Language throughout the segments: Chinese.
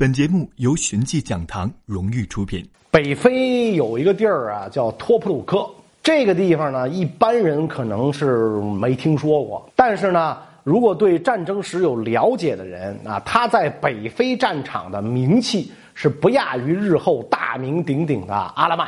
本节目由寻迹讲堂荣誉出品。北非有一个地儿啊，叫托普鲁克。这个地方呢，一般人可能是没听说过，但是呢，如果对战争史有了解的人啊，他在北非战场的名气是不亚于日后大名鼎鼎的阿拉曼。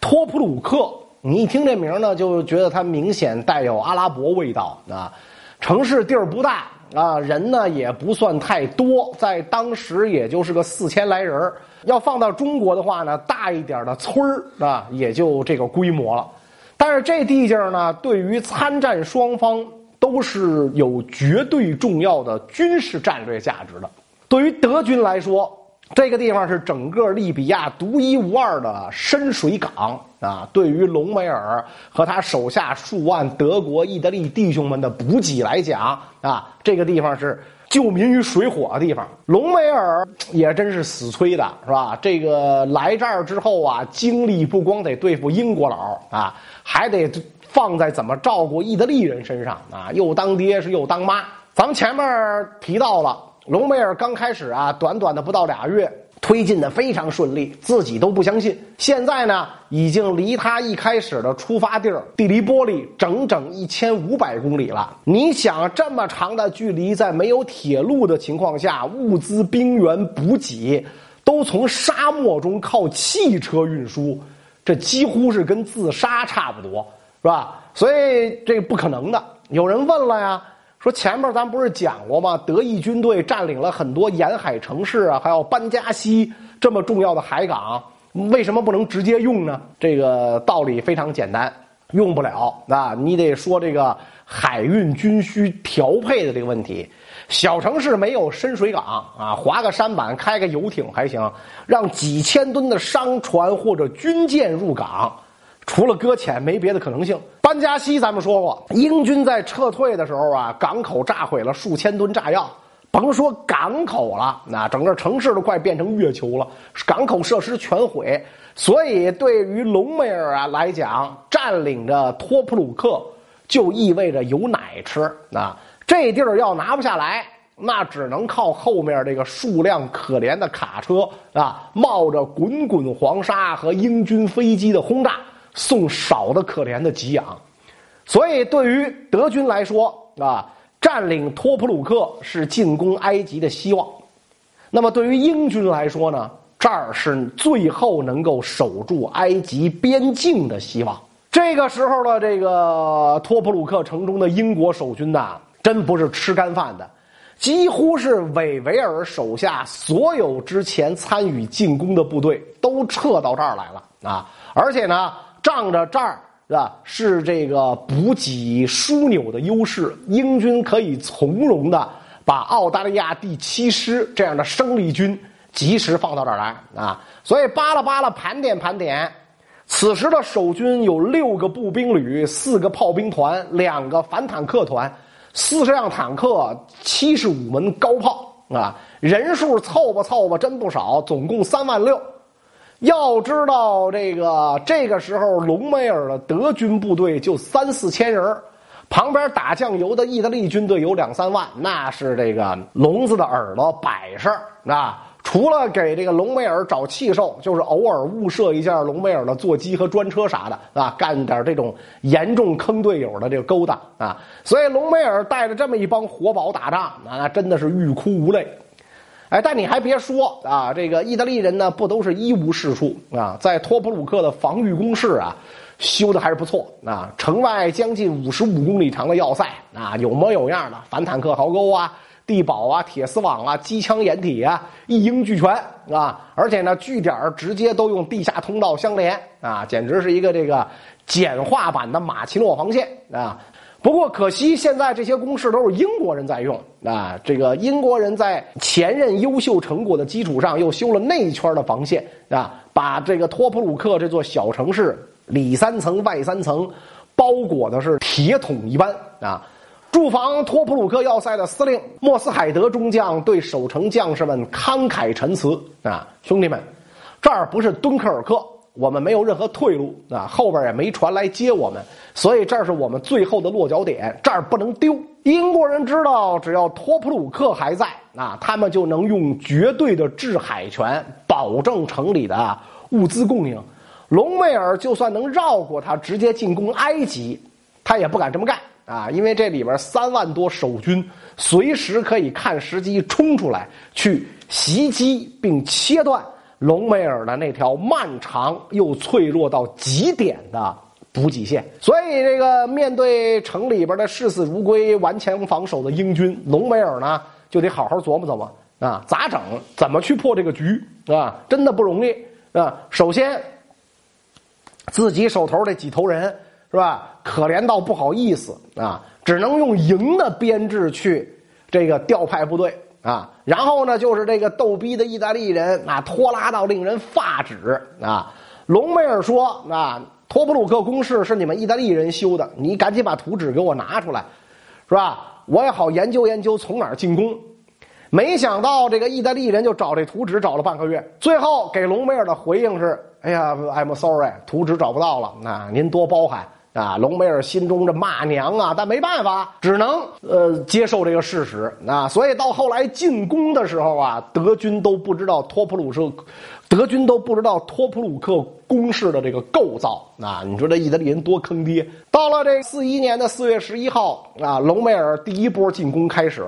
托普鲁克，你一听这名呢，就觉得它明显带有阿拉伯味道啊。城市地儿不大。啊，人呢也不算太多，在当时也就是个四千来人要放到中国的话呢，大一点的村儿啊，也就这个规模了。但是这地界呢，对于参战双方都是有绝对重要的军事战略价值的。对于德军来说，这个地方是整个利比亚独一无二的深水港啊！对于隆美尔和他手下数万德国、意大利弟兄们的补给来讲啊，这个地方是救民于水火的地方。隆美尔也真是死催的，是吧？这个来这儿之后啊，精力不光得对付英国佬啊，还得放在怎么照顾意大利人身上啊，又当爹是又当妈。咱们前面提到了。隆美尔刚开始啊，短短的不到俩月，推进的非常顺利，自己都不相信。现在呢，已经离他一开始的出发地儿蒂利波利整整一千五百公里了。你想，这么长的距离，在没有铁路的情况下，物资、兵源、补给都从沙漠中靠汽车运输，这几乎是跟自杀差不多，是吧？所以这不可能的。有人问了呀。说前面咱不是讲过吗？德意军队占领了很多沿海城市啊，还有班加西这么重要的海港，为什么不能直接用呢？这个道理非常简单，用不了啊！你得说这个海运军需调配的这个问题。小城市没有深水港啊，划个舢板、开个游艇还行，让几千吨的商船或者军舰入港。除了搁浅，没别的可能性。班加西，咱们说过，英军在撤退的时候啊，港口炸毁了数千吨炸药，甭说港口了，那整个城市都快变成月球了，港口设施全毁。所以，对于隆美尔啊来讲，占领着托普鲁克，就意味着有奶吃。啊，这地儿要拿不下来，那只能靠后面这个数量可怜的卡车啊，冒着滚滚黄沙和英军飞机的轰炸。送少的可怜的给养，所以对于德军来说啊，占领托普鲁克是进攻埃及的希望；那么对于英军来说呢，这儿是最后能够守住埃及边境的希望。这个时候的这个托普鲁克城中的英国守军呐，真不是吃干饭的，几乎是韦维尔手下所有之前参与进攻的部队都撤到这儿来了啊，而且呢。仗着这儿是吧？是这个补给枢纽的优势，英军可以从容的把澳大利亚第七师这样的生力军及时放到这儿来啊！所以扒拉扒拉盘点盘点，此时的守军有六个步兵旅、四个炮兵团、两个反坦克团、四十辆坦克、七十五门高炮啊！人数凑吧凑吧，真不少，总共三万六。要知道，这个这个时候，隆美尔的德军部队就三四千人旁边打酱油的意大利军队有两三万，那是这个聋子的耳朵摆设啊！除了给这个隆美尔找气受，就是偶尔误射一下隆美尔的座机和专车啥的啊，干点这种严重坑队友的这个勾当啊！所以隆美尔带着这么一帮活宝打仗，那真的是欲哭无泪。哎，但你还别说啊，这个意大利人呢，不都是一无是处啊？在托普鲁克的防御工事啊，修的还是不错啊。城外将近五十五公里长的要塞啊，有模有样的反坦克壕沟啊、地堡啊、铁丝网啊、机枪掩体啊，一应俱全啊。而且呢，据点直接都用地下通道相连啊，简直是一个这个简化版的马奇诺防线啊。不过可惜，现在这些公式都是英国人在用啊。这个英国人在前任优秀成果的基础上，又修了内圈的防线啊，把这个托普鲁克这座小城市里三层外三层包裹的是铁桶一般啊。驻防托普鲁克要塞的司令莫斯海德中将对守城将士们慷慨陈词啊：“兄弟们，这儿不是敦刻尔克，我们没有任何退路啊，后边也没船来接我们，所以这是我们最后的落脚点，这儿不能丢。英国人知道，只要托普鲁克还在啊，他们就能用绝对的制海权保证城里的物资供应。隆美尔就算能绕过他，直接进攻埃及，他也不敢这么干啊，因为这里边三万多守军，随时可以看时机冲出来去袭击并切断。隆美尔的那条漫长又脆弱到极点的补给线，所以这个面对城里边的视死如归、顽强防守的英军，隆美尔呢就得好好琢磨琢磨啊，咋整？怎么去破这个局啊？真的不容易啊！首先，自己手头这几头人是吧？可怜到不好意思啊，只能用营的编制去这个调派部队。啊，然后呢，就是这个逗逼的意大利人啊，拖拉到令人发指啊。隆美尔说：“啊，托普鲁克工事是你们意大利人修的，你赶紧把图纸给我拿出来，是吧？我也好研究研究从哪儿进攻。”没想到这个意大利人就找这图纸找了半个月，最后给隆美尔的回应是：“哎呀，I'm sorry，图纸找不到了，那您多包涵。”啊，隆美尔心中这骂娘啊，但没办法，只能呃接受这个事实啊。所以到后来进攻的时候啊，德军都不知道托普鲁克，德军都不知道托普鲁克攻势的这个构造啊。你说这意大利人多坑爹！到了这四一年的四月十一号啊，隆美尔第一波进攻开始，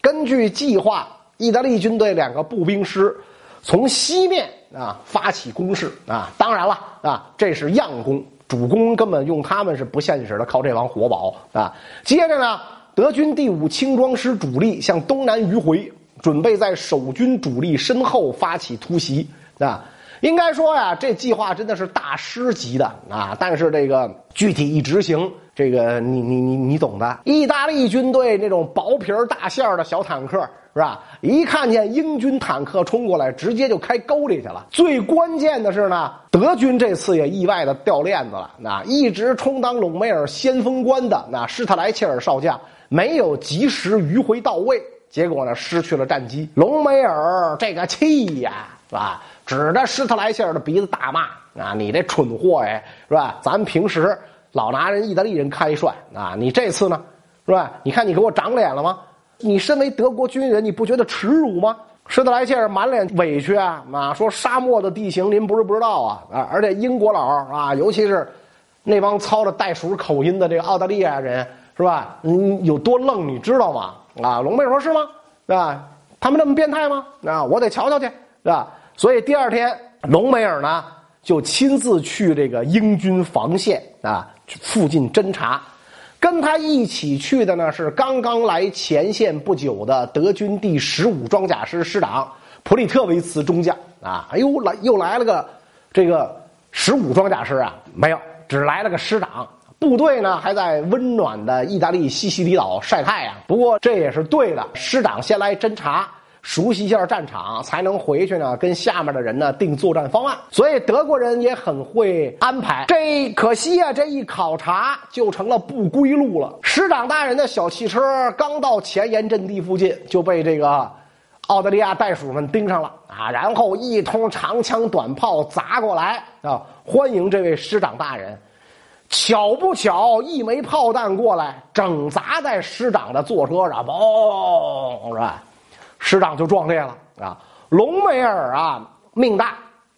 根据计划，意大利军队两个步兵师从西面啊发起攻势啊。当然了啊，这是佯攻。主攻根本用他们是不现实的，靠这帮活宝啊！接着呢，德军第五轻装师主力向东南迂回，准备在守军主力身后发起突袭啊！应该说呀，这计划真的是大师级的啊！但是这个具体一执行，这个你你你你懂的。意大利军队那种薄皮大馅的小坦克。是吧？一看见英军坦克冲过来，直接就开沟里去了。最关键的是呢，德军这次也意外的掉链子了。那一直充当隆美尔先锋官的那施特莱切尔少将，没有及时迂回到位，结果呢失去了战机。隆美尔这个气呀，是吧？指着施特莱切尔的鼻子大骂：“啊，你这蠢货哎，是吧？咱平时老拿人意大利人开涮啊，你这次呢，是吧？你看你给我长脸了吗？”你身为德国军人，你不觉得耻辱吗？施特莱切尔满脸委屈啊！啊，说沙漠的地形您不是不知道啊啊！而且英国佬啊，尤其是那帮操着袋鼠口音的这个澳大利亚人，是吧？你有多愣，你知道吗？啊，龙妹说是吗？是吧？他们这么变态吗？啊，我得瞧瞧去，是吧？所以第二天，隆美尔呢就亲自去这个英军防线啊附近侦查。跟他一起去的呢是刚刚来前线不久的德军第十五装甲师师长普里特维茨中将啊！哎呦，来又来了个这个十五装甲师啊？没有，只来了个师长。部队呢还在温暖的意大利西西里岛晒太阳。不过这也是对的，师长先来侦查。熟悉一下战场，才能回去呢，跟下面的人呢定作战方案。所以德国人也很会安排。这可惜啊，这一考察就成了不归路了。师长大人的小汽车刚到前沿阵地附近，就被这个澳大利亚袋鼠们盯上了啊！然后一通长枪短炮砸过来啊，欢迎这位师长大人。巧不巧，一枚炮弹过来，整砸在师长的坐车上，嘣，是吧？师长就壮烈了啊！隆美尔啊，命大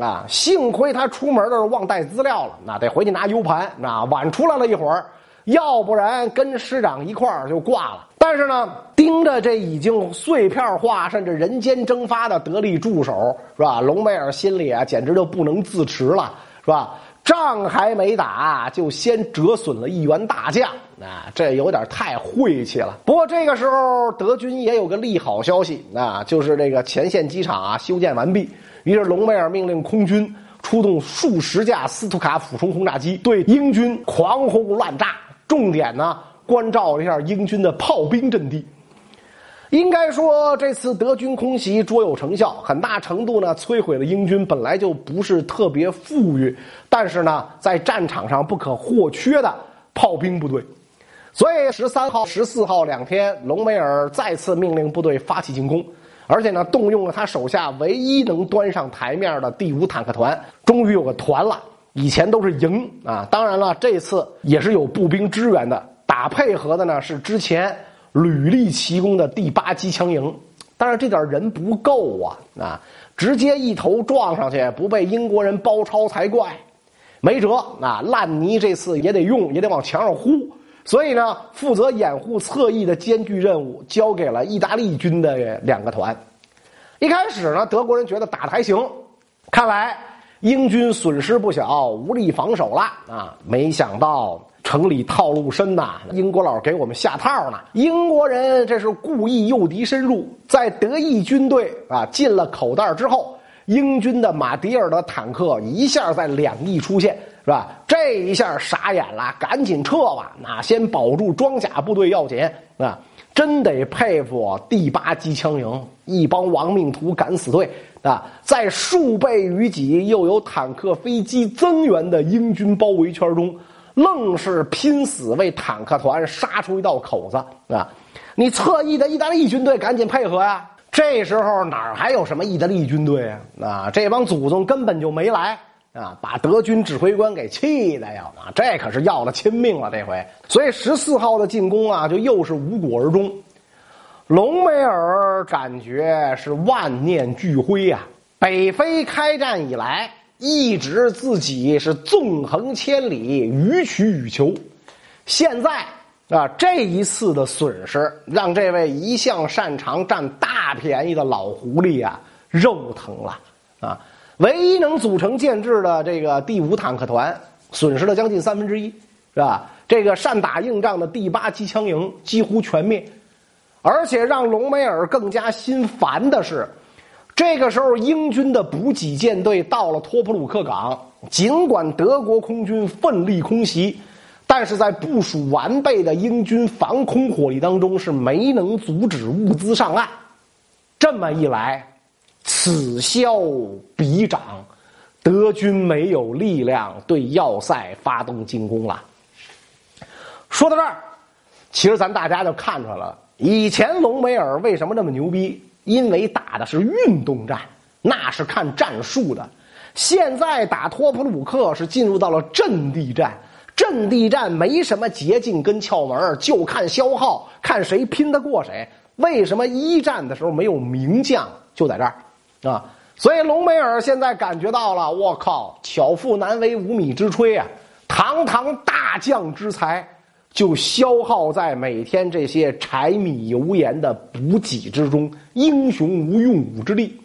啊！幸亏他出门的时候忘带资料了，那得回去拿 U 盘，那晚出来了一会儿，要不然跟师长一块儿就挂了。但是呢，盯着这已经碎片化甚至人间蒸发的得力助手，是吧？隆美尔心里啊，简直就不能自持了，是吧？仗还没打，就先折损了一员大将，啊，这有点太晦气了。不过这个时候，德军也有个利好消息，啊，就是这个前线机场啊修建完毕。于是隆美尔命令空军出动数十架斯图卡俯冲轰炸机，对英军狂轰乱炸，重点呢关照一下英军的炮兵阵地。应该说，这次德军空袭卓有成效，很大程度呢摧毁了英军本来就不是特别富裕，但是呢在战场上不可或缺的炮兵部队。所以十三号、十四号两天，隆美尔再次命令部队发起进攻，而且呢，动用了他手下唯一能端上台面的第五坦克团，终于有个团了。以前都是营啊，当然了，这次也是有步兵支援的，打配合的呢是之前屡立奇功的第八机枪营，但是这点人不够啊啊！直接一头撞上去，不被英国人包抄才怪。没辙啊，烂泥这次也得用，也得往墙上呼。所以呢，负责掩护侧翼的艰巨任务交给了意大利军的两个团。一开始呢，德国人觉得打的还行，看来。英军损失不小，无力防守了啊！没想到城里套路深呐，英国佬给我们下套呢。英国人这是故意诱敌深入，在德意军队啊进了口袋之后，英军的马迭尔的坦克一下在两翼出现，是吧？这一下傻眼了，赶紧撤吧！那先保住装甲部队要紧啊！真得佩服第八机枪营一帮亡命徒敢死队。啊，在数倍于己又有坦克、飞机增援的英军包围圈中，愣是拼死为坦克团杀出一道口子啊！你侧翼的意大利军队赶紧配合呀！这时候哪还有什么意大利军队啊？啊，这帮祖宗根本就没来啊！把德军指挥官给气的呀！啊，这可是要了亲命了这回。所以十四号的进攻啊，就又是无果而终。隆美尔感觉是万念俱灰呀！北非开战以来，一直自己是纵横千里，予取予求。现在啊，这一次的损失，让这位一向擅长占大便宜的老狐狸啊，肉疼了啊！唯一能组成建制的这个第五坦克团，损失了将近三分之一，是吧？这个善打硬仗的第八机枪营几乎全灭。而且让隆美尔更加心烦的是，这个时候英军的补给舰队到了托普鲁克港，尽管德国空军奋力空袭，但是在部署完备的英军防空火力当中是没能阻止物资上岸。这么一来，此消彼长，德军没有力量对要塞发动进攻了。说到这儿，其实咱大家就看出来了。以前隆美尔为什么那么牛逼？因为打的是运动战，那是看战术的。现在打托普鲁克是进入到了阵地战，阵地战没什么捷径跟窍门，就看消耗，看谁拼得过谁。为什么一战的时候没有名将？就在这儿啊！所以隆美尔现在感觉到了，我靠，巧妇难为无米之炊啊！堂堂大将之才。就消耗在每天这些柴米油盐的补给之中，英雄无用武之地。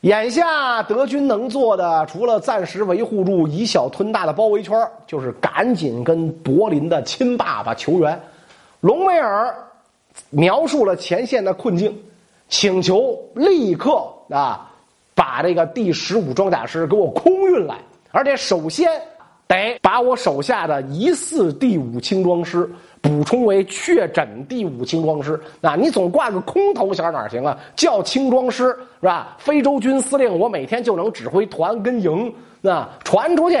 眼下德军能做的，除了暂时维护住以小吞大的包围圈，就是赶紧跟柏林的亲爸爸求援。隆美尔描述了前线的困境，请求立刻啊把这个第十五装甲师给我空运来，而且首先。得把我手下的疑似第五轻装师补充为确诊第五轻装师。那你总挂个空头衔哪行啊？叫轻装师是吧？非洲军司令，我每天就能指挥团跟营，那传出去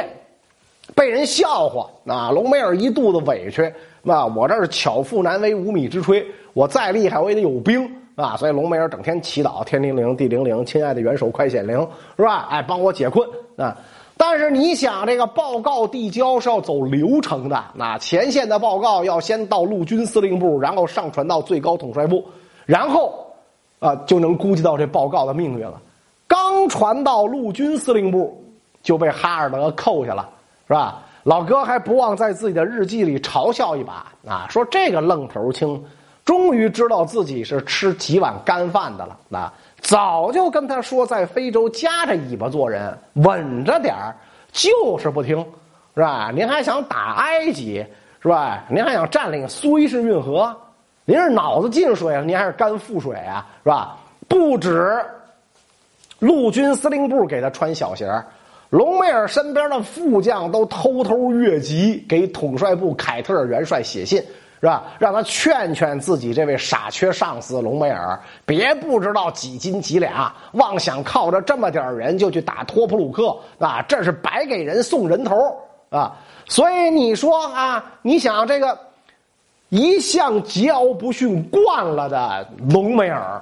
被人笑话。那隆美尔一肚子委屈。那我这是巧妇难为无米之炊，我再厉害我也得有兵啊。所以隆美尔整天祈祷天灵灵地灵灵，亲爱的元首快显灵是吧？哎，帮我解困啊。但是你想，这个报告递交是要走流程的，那前线的报告要先到陆军司令部，然后上传到最高统帅部，然后啊就能估计到这报告的命运了。刚传到陆军司令部，就被哈尔德扣下了，是吧？老哥还不忘在自己的日记里嘲笑一把啊，说这个愣头青，终于知道自己是吃几碗干饭的了啊。早就跟他说，在非洲夹着尾巴做人，稳着点儿，就是不听，是吧？您还想打埃及，是吧？您还想占领苏伊士运河？您是脑子进水了，您还是肝腹水啊，是吧？不止陆军司令部给他穿小鞋，隆美尔身边的副将都偷偷越级给统帅部凯特尔元帅写信。是吧？让他劝劝自己这位傻缺上司隆美尔，别不知道几斤几两，妄想靠着这么点人就去打托普鲁克啊！这是白给人送人头啊！所以你说啊，你想这个一向桀骜不驯惯了的隆美尔，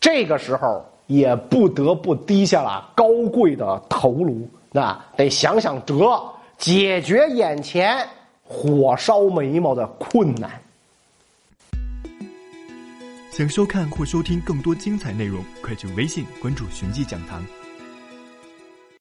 这个时候也不得不低下了高贵的头颅，那得想想辙，解决眼前火烧眉毛的困难。想收看或收听更多精彩内容，快去微信关注“寻迹讲堂”。